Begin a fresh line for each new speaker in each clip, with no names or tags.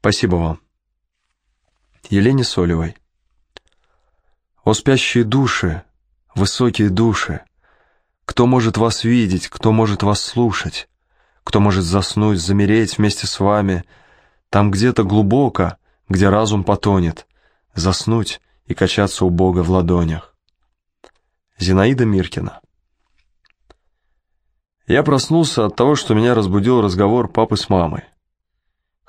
Спасибо вам. Елене Солевой. О спящие души, высокие души, кто может вас видеть, кто может вас слушать, кто может заснуть, замереть вместе с вами, там где-то глубоко, где разум потонет, заснуть и качаться у Бога в ладонях. Зинаида Миркина Я проснулся от того, что меня разбудил разговор папы с мамой.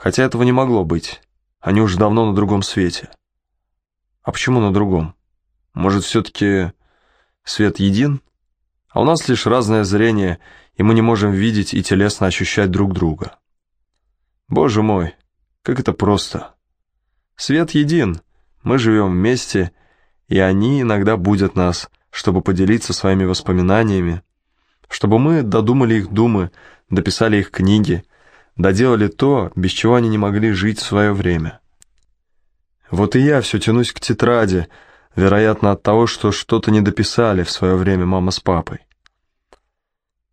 Хотя этого не могло быть, они уже давно на другом свете. А почему на другом? Может, все-таки свет един? А у нас лишь разное зрение, и мы не можем видеть и телесно ощущать друг друга. Боже мой, как это просто. Свет един, мы живем вместе, и они иногда будут нас, чтобы поделиться своими воспоминаниями, чтобы мы додумали их думы, дописали их книги, доделали то, без чего они не могли жить в свое время. Вот и я все тянусь к тетради, вероятно, от того, что что-то не дописали в свое время мама с папой.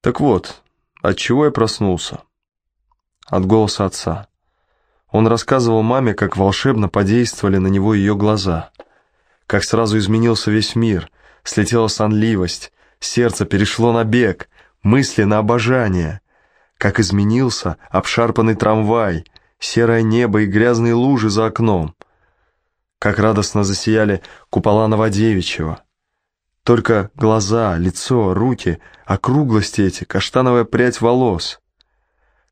Так вот, от чего я проснулся? От голоса отца. Он рассказывал маме, как волшебно подействовали на него ее глаза, как сразу изменился весь мир, слетела сонливость, сердце перешло на бег, мысли на обожание, как изменился обшарпанный трамвай, серое небо и грязные лужи за окном, как радостно засияли купола Новодевичьего. Только глаза, лицо, руки, округлости эти, каштановая прядь волос.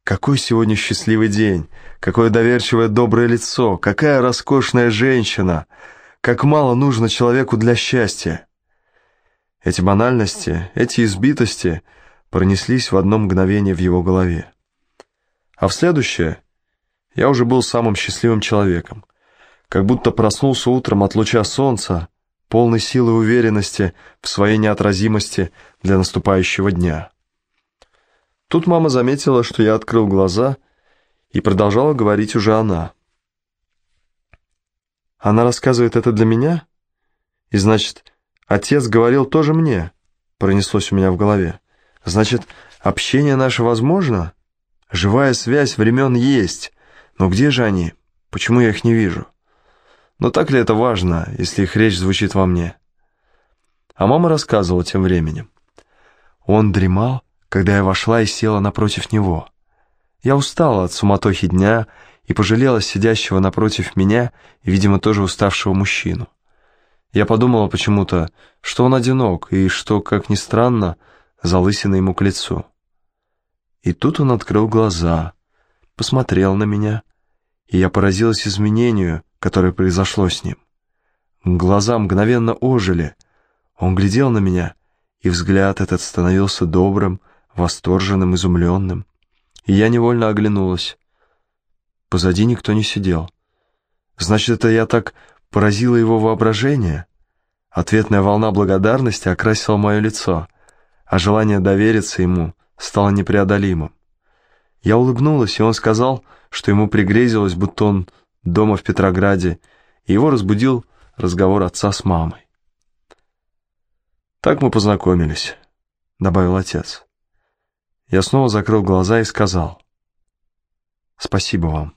Какой сегодня счастливый день, какое доверчивое доброе лицо, какая роскошная женщина, как мало нужно человеку для счастья. Эти банальности, эти избитости пронеслись в одно мгновение в его голове. А в следующее я уже был самым счастливым человеком, как будто проснулся утром от луча солнца, полной силы и уверенности в своей неотразимости для наступающего дня. Тут мама заметила, что я открыл глаза, и продолжала говорить уже она. Она рассказывает это для меня? И значит, отец говорил тоже мне, пронеслось у меня в голове. Значит, общение наше возможно? Живая связь времен есть, но где же они? Почему я их не вижу? Но так ли это важно, если их речь звучит во мне? А мама рассказывала тем временем. Он дремал, когда я вошла и села напротив него. Я устала от суматохи дня и пожалела сидящего напротив меня, видимо, тоже уставшего мужчину. Я подумала почему-то, что он одинок, и что, как ни странно, залысина ему к лицу. И тут он открыл глаза, посмотрел на меня, и я поразилась изменению, которое произошло с ним. Глаза мгновенно ожили. Он глядел на меня, и взгляд этот становился добрым, восторженным, изумленным. И я невольно оглянулась. Позади никто не сидел. Значит, это я так поразила его воображение? Ответная волна благодарности окрасила мое лицо, а желание довериться ему стало непреодолимым. Я улыбнулась, и он сказал, что ему пригрезилось, будто он дома в Петрограде, и его разбудил разговор отца с мамой. «Так мы познакомились», — добавил отец. Я снова закрыл глаза и сказал «Спасибо вам».